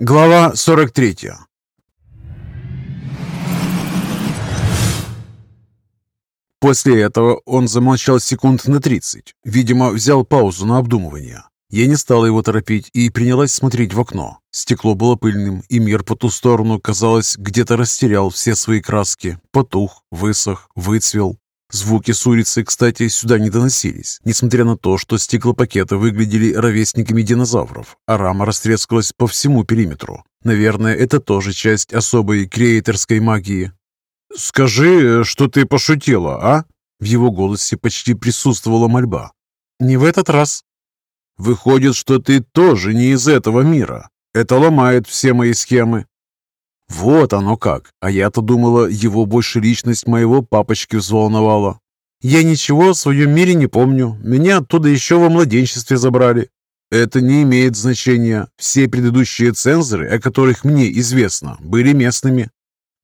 Глава 43 После этого он замолчал секунд на 30. Видимо, взял паузу на обдумывание. Я не стала его торопить и принялась смотреть в окно. Стекло было пыльным, и мир по ту сторону, казалось, где-то растерял все свои краски. Потух, высох, выцвел. Звуки с улицы, кстати, сюда не доносились, несмотря на то, что стеклопакеты выглядели ровесниками динозавров, а рама растрескалась по всему периметру. Наверное, это тоже часть особой креаторской магии. «Скажи, что ты пошутила, а?» В его голосе почти присутствовала мольба. «Не в этот раз». «Выходит, что ты тоже не из этого мира. Это ломает все мои схемы. Вот оно как. А я-то думала, его больше личность моего папочки взволновала. Я ничего о своем мире не помню. Меня оттуда еще во младенчестве забрали. Это не имеет значения. Все предыдущие цензоры, о которых мне известно, были местными.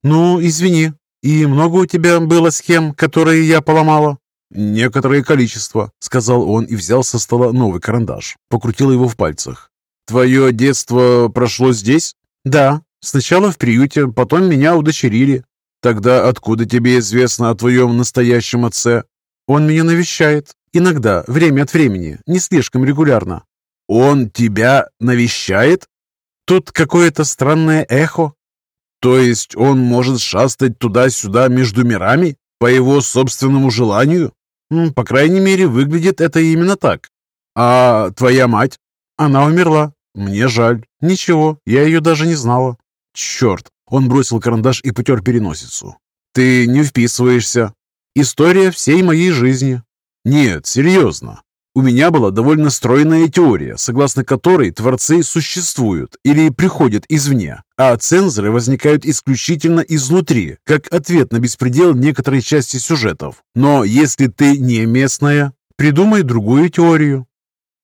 Ну, извини. И много у тебя было схем, которые я поломала? «Некоторое количество», — сказал он и взял со стола новый карандаш. Покрутил его в пальцах. «Твое детство прошло здесь?» «Да», Сначала в приюте, потом меня удочерили. Тогда откуда тебе известно о твоем настоящем отце? Он меня навещает. Иногда, время от времени, не слишком регулярно. Он тебя навещает? Тут какое-то странное эхо. То есть он может шастать туда-сюда между мирами по его собственному желанию? По крайней мере, выглядит это именно так. А твоя мать? Она умерла. Мне жаль. Ничего, я ее даже не знала. «Черт!» Он бросил карандаш и потер переносицу. «Ты не вписываешься. История всей моей жизни». «Нет, серьезно. У меня была довольно стройная теория, согласно которой творцы существуют или приходят извне, а цензоры возникают исключительно изнутри, как ответ на беспредел некоторой части сюжетов. Но если ты не местная, придумай другую теорию.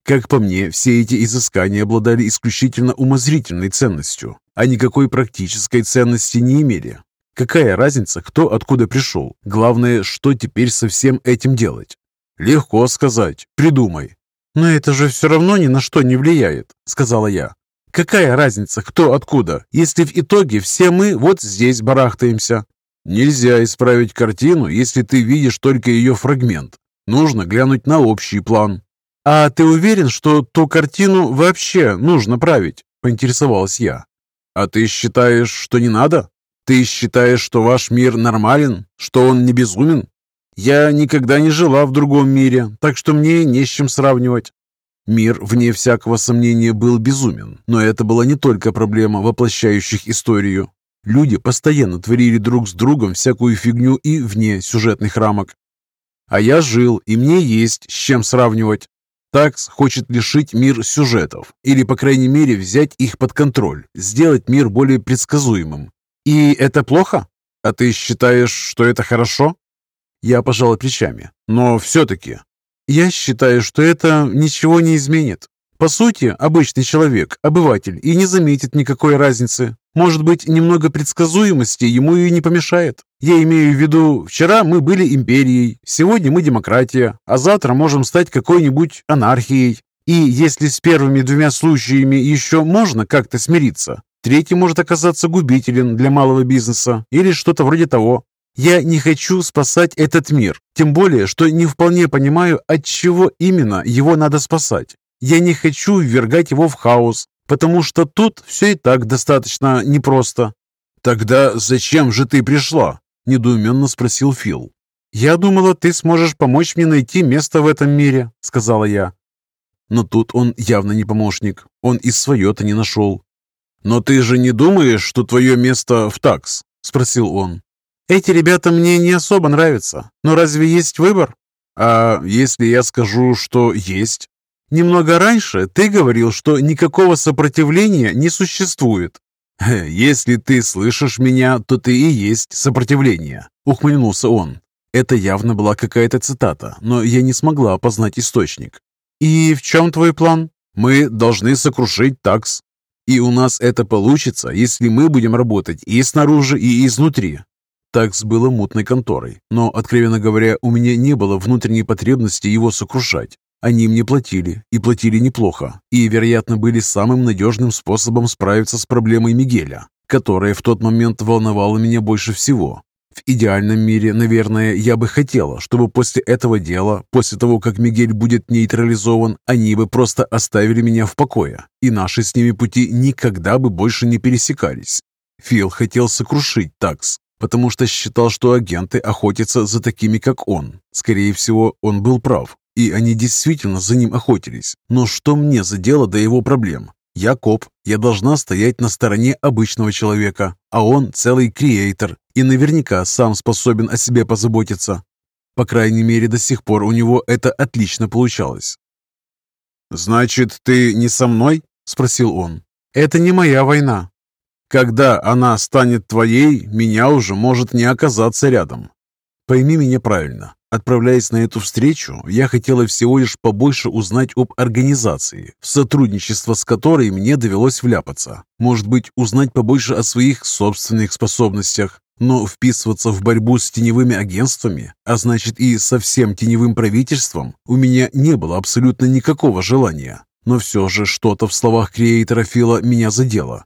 Как по мне, все эти изыскания обладали исключительно умозрительной ценностью, а никакой практической ценности не имели. Какая разница, кто откуда пришел? Главное, что теперь со всем этим делать? Легко сказать. Придумай. Но это же все равно ни на что не влияет, сказала я. Какая разница, кто откуда, если в итоге все мы вот здесь барахтаемся? Нельзя исправить картину, если ты видишь только ее фрагмент. Нужно глянуть на общий план. А ты уверен, что ту картину вообще нужно править? Поинтересовалась я. «А ты считаешь, что не надо? Ты считаешь, что ваш мир нормален? Что он не безумен? Я никогда не жила в другом мире, так что мне не с чем сравнивать». Мир, вне всякого сомнения, был безумен, но это была не только проблема воплощающих историю. Люди постоянно творили друг с другом всякую фигню и вне сюжетных рамок. А я жил, и мне есть с чем сравнивать. Такс хочет лишить мир сюжетов, или, по крайней мере, взять их под контроль, сделать мир более предсказуемым. И это плохо? А ты считаешь, что это хорошо? Я пожала плечами. Но все-таки. Я считаю, что это ничего не изменит. По сути, обычный человек, обыватель, и не заметит никакой разницы. Может быть, немного предсказуемости ему и не помешает. Я имею в виду, вчера мы были империей, сегодня мы демократия, а завтра можем стать какой-нибудь анархией. И если с первыми двумя случаями еще можно как-то смириться, третий может оказаться губителен для малого бизнеса или что-то вроде того. Я не хочу спасать этот мир, тем более, что не вполне понимаю, от чего именно его надо спасать. Я не хочу ввергать его в хаос, потому что тут все и так достаточно непросто». «Тогда зачем же ты пришла?» – недоуменно спросил Фил. «Я думала, ты сможешь помочь мне найти место в этом мире», – сказала я. Но тут он явно не помощник. Он и свое-то не нашел. «Но ты же не думаешь, что твое место в такс?» – спросил он. «Эти ребята мне не особо нравятся. Но разве есть выбор?» «А если я скажу, что есть?» Немного раньше ты говорил, что никакого сопротивления не существует. «Если ты слышишь меня, то ты и есть сопротивление», — ухмыльнулся он. Это явно была какая-то цитата, но я не смогла опознать источник. «И в чем твой план?» «Мы должны сокрушить такс. И у нас это получится, если мы будем работать и снаружи, и изнутри». Такс было мутной конторой, но, откровенно говоря, у меня не было внутренней потребности его сокрушать. Они мне платили, и платили неплохо, и, вероятно, были самым надежным способом справиться с проблемой Мигеля, которая в тот момент волновала меня больше всего. В идеальном мире, наверное, я бы хотела, чтобы после этого дела, после того, как Мигель будет нейтрализован, они бы просто оставили меня в покое, и наши с ними пути никогда бы больше не пересекались. Фил хотел сокрушить такс, потому что считал, что агенты охотятся за такими, как он. Скорее всего, он был прав, и они действительно за ним охотились. Но что мне за дело до его проблем? Я коп, я должна стоять на стороне обычного человека, а он целый креатор и наверняка сам способен о себе позаботиться. По крайней мере, до сих пор у него это отлично получалось. «Значит, ты не со мной?» – спросил он. «Это не моя война». «Когда она станет твоей, меня уже может не оказаться рядом». Пойми меня правильно. Отправляясь на эту встречу, я хотела всего лишь побольше узнать об организации, в сотрудничество с которой мне довелось вляпаться. Может быть, узнать побольше о своих собственных способностях. Но вписываться в борьбу с теневыми агентствами, а значит и со всем теневым правительством, у меня не было абсолютно никакого желания. Но все же что-то в словах креатора Фила меня задело.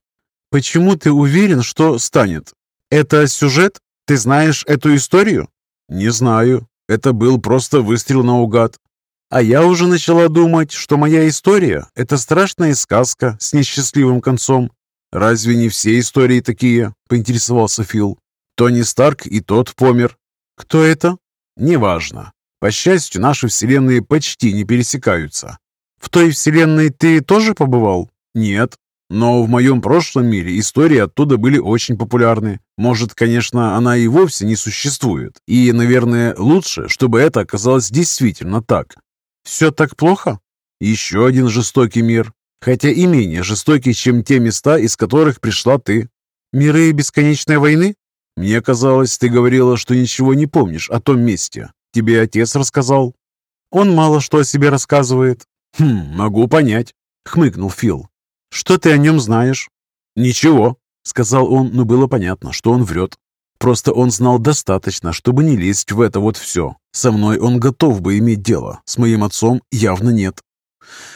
«Почему ты уверен, что станет? Это сюжет? Ты знаешь эту историю?» «Не знаю. Это был просто выстрел наугад. А я уже начала думать, что моя история – это страшная сказка с несчастливым концом. «Разве не все истории такие?» – поинтересовался Фил. «Тони Старк и тот помер». «Кто это?» «Неважно. По счастью, наши вселенные почти не пересекаются». «В той вселенной ты тоже побывал?» «Нет. Но в моем прошлом мире истории оттуда были очень популярны. Может, конечно, она и вовсе не существует. И, наверное, лучше, чтобы это оказалось действительно так. Все так плохо? Еще один жестокий мир. Хотя и менее жестокий, чем те места, из которых пришла ты. Миры бесконечной войны? Мне казалось, ты говорила, что ничего не помнишь о том месте. Тебе отец рассказал. Он мало что о себе рассказывает. Хм, могу понять, хмыкнул Фил. «Что ты о нем знаешь?» «Ничего», — сказал он, но было понятно, что он врет. Просто он знал достаточно, чтобы не лезть в это вот все. Со мной он готов бы иметь дело, с моим отцом явно нет.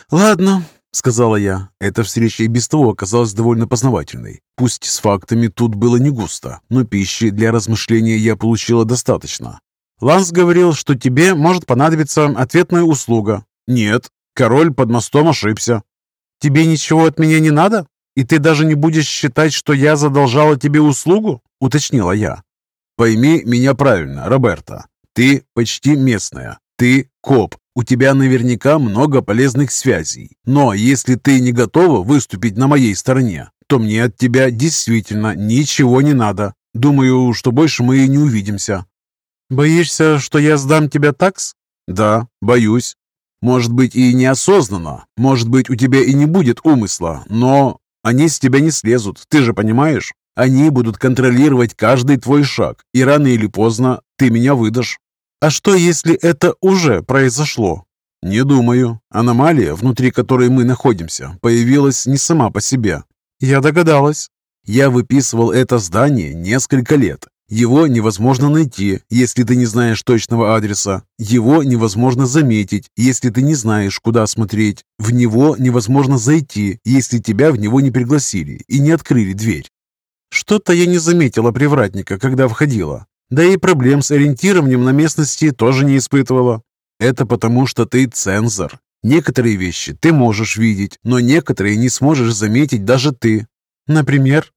«Ладно», — сказала я. Эта встреча и без того оказалась довольно познавательной. Пусть с фактами тут было не густо, но пищи для размышления я получила достаточно. «Ланс говорил, что тебе может понадобиться ответная услуга». «Нет, король под мостом ошибся». «Тебе ничего от меня не надо? И ты даже не будешь считать, что я задолжала тебе услугу?» — уточнила я. «Пойми меня правильно, Роберта. Ты почти местная. Ты коп. У тебя наверняка много полезных связей. Но если ты не готова выступить на моей стороне, то мне от тебя действительно ничего не надо. Думаю, что больше мы и не увидимся». «Боишься, что я сдам тебя такс?» «Да, боюсь. Может быть и неосознанно, может быть у тебя и не будет умысла, но они с тебя не слезут, ты же понимаешь? Они будут контролировать каждый твой шаг, и рано или поздно ты меня выдашь. А что, если это уже произошло? Не думаю. Аномалия, внутри которой мы находимся, появилась не сама по себе. Я догадалась. Я выписывал это здание несколько лет, его невозможно найти, если ты не знаешь точного адреса. Его невозможно заметить, если ты не знаешь, куда смотреть. В него невозможно зайти, если тебя в него не пригласили и не открыли дверь. Что-то я не заметила привратника, когда входила. Да и проблем с ориентированием на местности тоже не испытывала. Это потому, что ты цензор. Некоторые вещи ты можешь видеть, но некоторые не сможешь заметить даже ты. Например,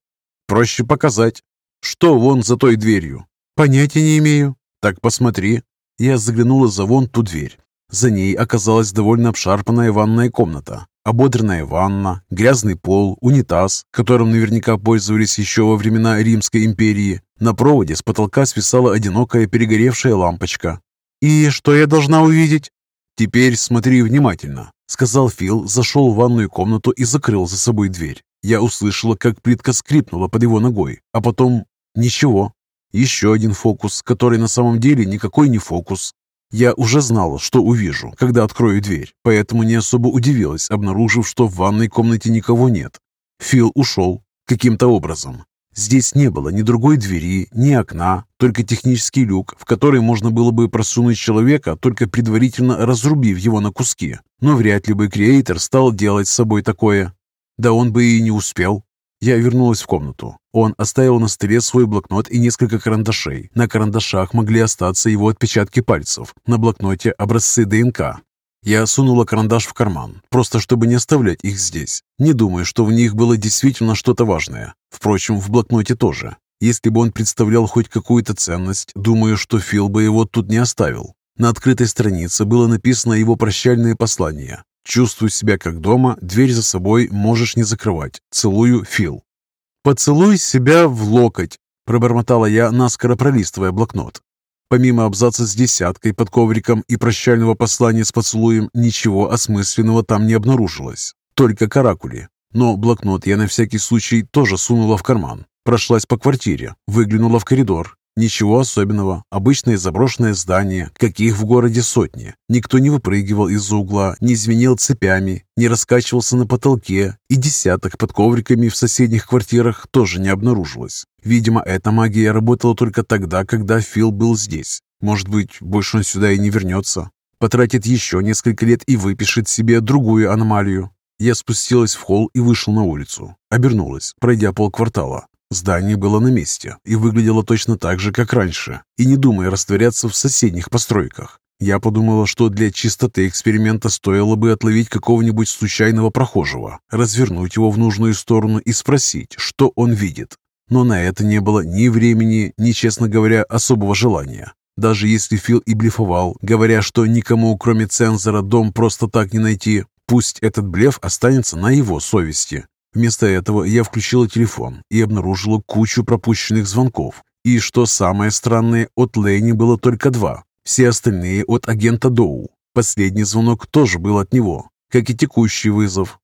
проще показать. «Что вон за той дверью?» «Понятия не имею». «Так посмотри». Я заглянула за вон ту дверь. За ней оказалась довольно обшарпанная ванная комната. Ободренная ванна, грязный пол, унитаз, которым наверняка пользовались еще во времена Римской империи. На проводе с потолка свисала одинокая перегоревшая лампочка. «И что я должна увидеть?» «Теперь смотри внимательно», — сказал Фил, зашел в ванную комнату и закрыл за собой дверь. Я услышала, как плитка скрипнула под его ногой, а потом Ничего. Еще один фокус, который на самом деле никакой не фокус. Я уже знала, что увижу, когда открою дверь, поэтому не особо удивилась, обнаружив, что в ванной комнате никого нет. Фил ушел. Каким-то образом. Здесь не было ни другой двери, ни окна, только технический люк, в который можно было бы просунуть человека, только предварительно разрубив его на куски. Но вряд ли бы креатор стал делать с собой такое. Да он бы и не успел. Я вернулась в комнату. Он оставил на столе свой блокнот и несколько карандашей. На карандашах могли остаться его отпечатки пальцев, на блокноте образцы ДНК. Я сунула карандаш в карман, просто чтобы не оставлять их здесь. Не думаю, что в них было действительно что-то важное. Впрочем, в блокноте тоже. Если бы он представлял хоть какую-то ценность, думаю, что Фил бы его тут не оставил. На открытой странице было написано его прощальное послание. «Чувствую себя как дома, дверь за собой можешь не закрывать. Целую, Фил». «Поцелуй себя в локоть», – пробормотала я, наскоро пролистывая блокнот. Помимо абзаца с десяткой под ковриком и прощального послания с поцелуем, ничего осмысленного там не обнаружилось. Только каракули. Но блокнот я на всякий случай тоже сунула в карман. Прошлась по квартире, выглянула в коридор Ничего особенного. Обычное заброшенное здание, каких в городе сотни. Никто не выпрыгивал из-за угла, не звенел цепями, не раскачивался на потолке, и десяток под ковриками в соседних квартирах тоже не обнаружилось. Видимо, эта магия работала только тогда, когда Фил был здесь. Может быть, больше он сюда и не вернется. Потратит еще несколько лет и выпишет себе другую аномалию. Я спустилась в холл и вышел на улицу. Обернулась, пройдя полквартала. Здание было на месте и выглядело точно так же, как раньше, и не думая растворяться в соседних постройках. Я подумала, что для чистоты эксперимента стоило бы отловить какого-нибудь случайного прохожего, развернуть его в нужную сторону и спросить, что он видит. Но на это не было ни времени, ни, честно говоря, особого желания. Даже если Фил и блефовал, говоря, что никому, кроме цензора, дом просто так не найти, пусть этот блеф останется на его совести. Вместо этого я включила телефон и обнаружила кучу пропущенных звонков. И что самое странное, от Лэни было только два. Все остальные от агента Доу. Последний звонок тоже был от него, как и текущий вызов.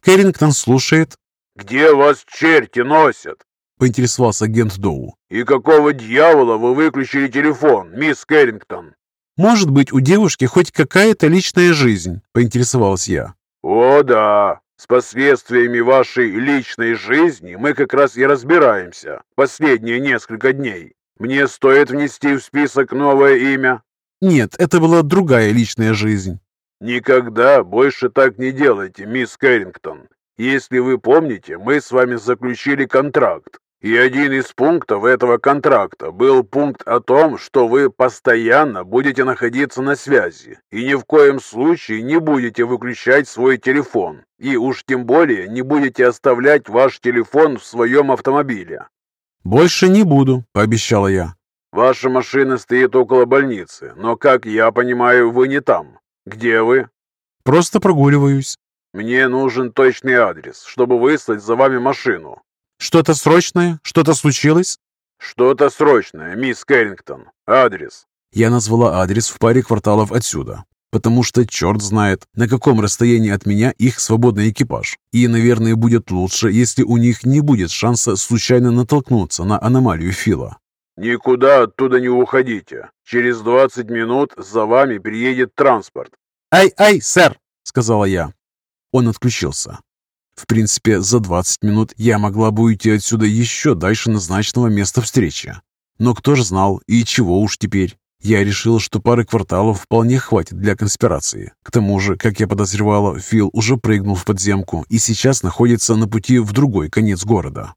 Кэррингтон слушает. «Где вас черти носят?» — поинтересовался агент Доу. «И какого дьявола вы выключили телефон, мисс Кэррингтон?» «Может быть, у девушки хоть какая-то личная жизнь?» — поинтересовалась я. «О, да. С последствиями вашей личной жизни мы как раз и разбираемся последние несколько дней. Мне стоит внести в список новое имя?» «Нет, это была другая личная жизнь». «Никогда больше так не делайте, мисс Кэррингтон. Если вы помните, мы с вами заключили контракт. И один из пунктов этого контракта был пункт о том, что вы постоянно будете находиться на связи и ни в коем случае не будете выключать свой телефон. И уж тем более не будете оставлять ваш телефон в своем автомобиле. «Больше не буду», — пообещала я. «Ваша машина стоит около больницы, но, как я понимаю, вы не там. Где вы?» «Просто прогуливаюсь». «Мне нужен точный адрес, чтобы выслать за вами машину. Что-то срочное? Что-то случилось? Что-то срочное, мисс Кэррингтон. Адрес. Я назвала адрес в паре кварталов отсюда, потому что черт знает, на каком расстоянии от меня их свободный экипаж. И, наверное, будет лучше, если у них не будет шанса случайно натолкнуться на аномалию Фила. «Никуда оттуда не уходите. Через 20 минут за вами приедет транспорт». «Ай-ай, сэр!» — сказала я. Он отключился. В принципе, за 20 минут я могла бы уйти отсюда еще дальше назначенного места встречи. Но кто же знал и чего уж теперь? Я решил, что пары кварталов вполне хватит для конспирации. К тому же, как я подозревала, Фил уже прыгнул в подземку и сейчас находится на пути в другой конец города.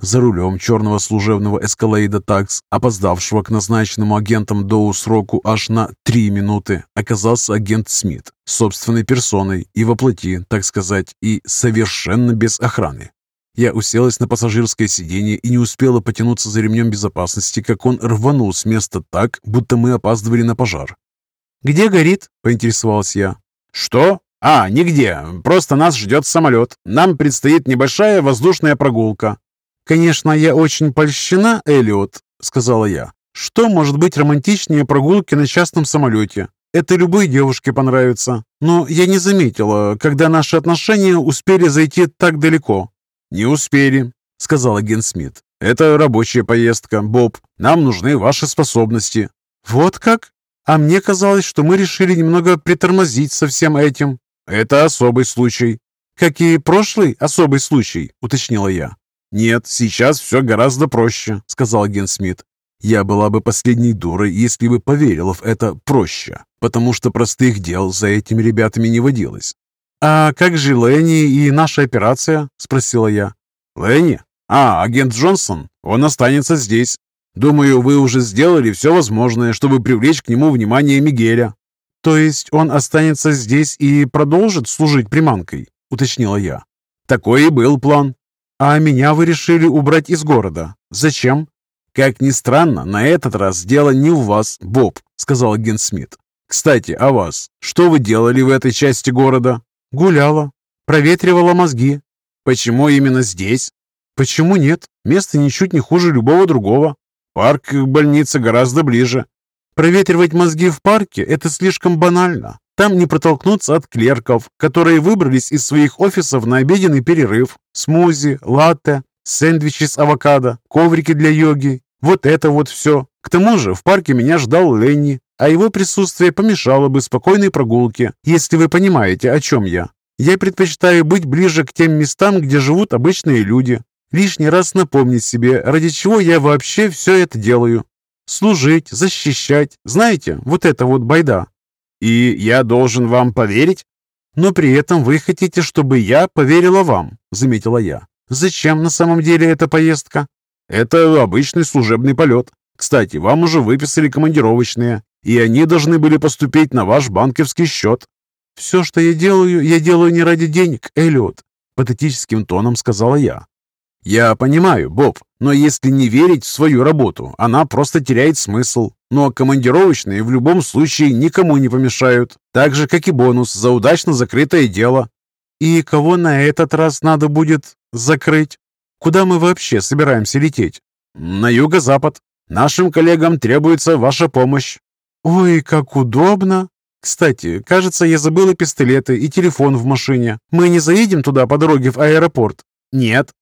За рулем черного служебного эскалейда такс, опоздавшего к назначенному агентом Доу сроку аж на три минуты, оказался агент Смит, собственной персоной и воплоти, так сказать, и совершенно без охраны. Я уселась на пассажирское сиденье и не успела потянуться за ремнем безопасности, как он рванул с места так, будто мы опаздывали на пожар. «Где горит?» – поинтересовалась я. «Что? А, нигде. Просто нас ждет самолет. Нам предстоит небольшая воздушная прогулка. «Конечно, я очень польщена, Элиот», — сказала я. «Что может быть романтичнее прогулки на частном самолете? Это любой девушке понравится. Но я не заметила, когда наши отношения успели зайти так далеко». «Не успели», — сказал агент Смит. «Это рабочая поездка, Боб. Нам нужны ваши способности». «Вот как? А мне казалось, что мы решили немного притормозить со всем этим». «Это особый случай». «Как и прошлый особый случай», — уточнила я. «Нет, сейчас все гораздо проще», — сказал агент Смит. «Я была бы последней дурой, если бы поверила в это проще, потому что простых дел за этими ребятами не водилось». «А как же Ленни и наша операция?» — спросила я. «Ленни? А, агент Джонсон? Он останется здесь. Думаю, вы уже сделали все возможное, чтобы привлечь к нему внимание Мигеля». «То есть он останется здесь и продолжит служить приманкой?» — уточнила я. «Такой и был план». «А меня вы решили убрать из города. Зачем?» «Как ни странно, на этот раз дело не у вас, Боб», — сказал агент Смит. «Кстати, о вас. Что вы делали в этой части города?» «Гуляла. Проветривала мозги». «Почему именно здесь?» «Почему нет? Место ничуть не хуже любого другого. Парк к больнице гораздо ближе». «Проветривать мозги в парке – это слишком банально. Там не протолкнуться от клерков, которые выбрались из своих офисов на обеденный перерыв. Смузи, латте, сэндвичи с авокадо, коврики для йоги. Вот это вот все. К тому же в парке меня ждал Ленни, а его присутствие помешало бы спокойной прогулке, если вы понимаете, о чем я. Я предпочитаю быть ближе к тем местам, где живут обычные люди. Лишний раз напомнить себе, ради чего я вообще все это делаю. Служить, защищать, знаете, вот это вот байда. «И я должен вам поверить?» «Но при этом вы хотите, чтобы я поверила вам», — заметила я. «Зачем на самом деле эта поездка?» «Это обычный служебный полет. Кстати, вам уже выписали командировочные, и они должны были поступить на ваш банковский счет». «Все, что я делаю, я делаю не ради денег, Эллиот», — патетическим тоном сказала я. «Я понимаю, Боб, но если не верить в свою работу, она просто теряет смысл. Но командировочные в любом случае никому не помешают, так же, как и бонус за удачно закрытое дело». «И кого на этот раз надо будет закрыть? Куда мы вообще собираемся лететь?» «На юго-запад. Нашим коллегам требуется ваша помощь». «Ой, как удобно!» «Кстати, кажется, я забыла пистолеты и телефон в машине. Мы не заедем туда по дороге в аэропорт?» «Нет».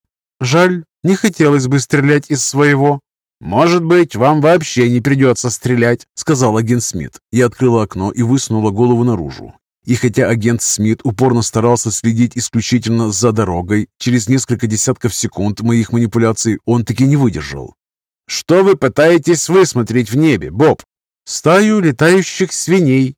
«Жаль, не хотелось бы стрелять из своего». «Может быть, вам вообще не придется стрелять», — сказал агент Смит. Я открыла окно и высунула голову наружу. И хотя агент Смит упорно старался следить исключительно за дорогой, через несколько десятков секунд моих манипуляций он таки не выдержал. «Что вы пытаетесь высмотреть в небе, Боб?» «Стаю летающих свиней»,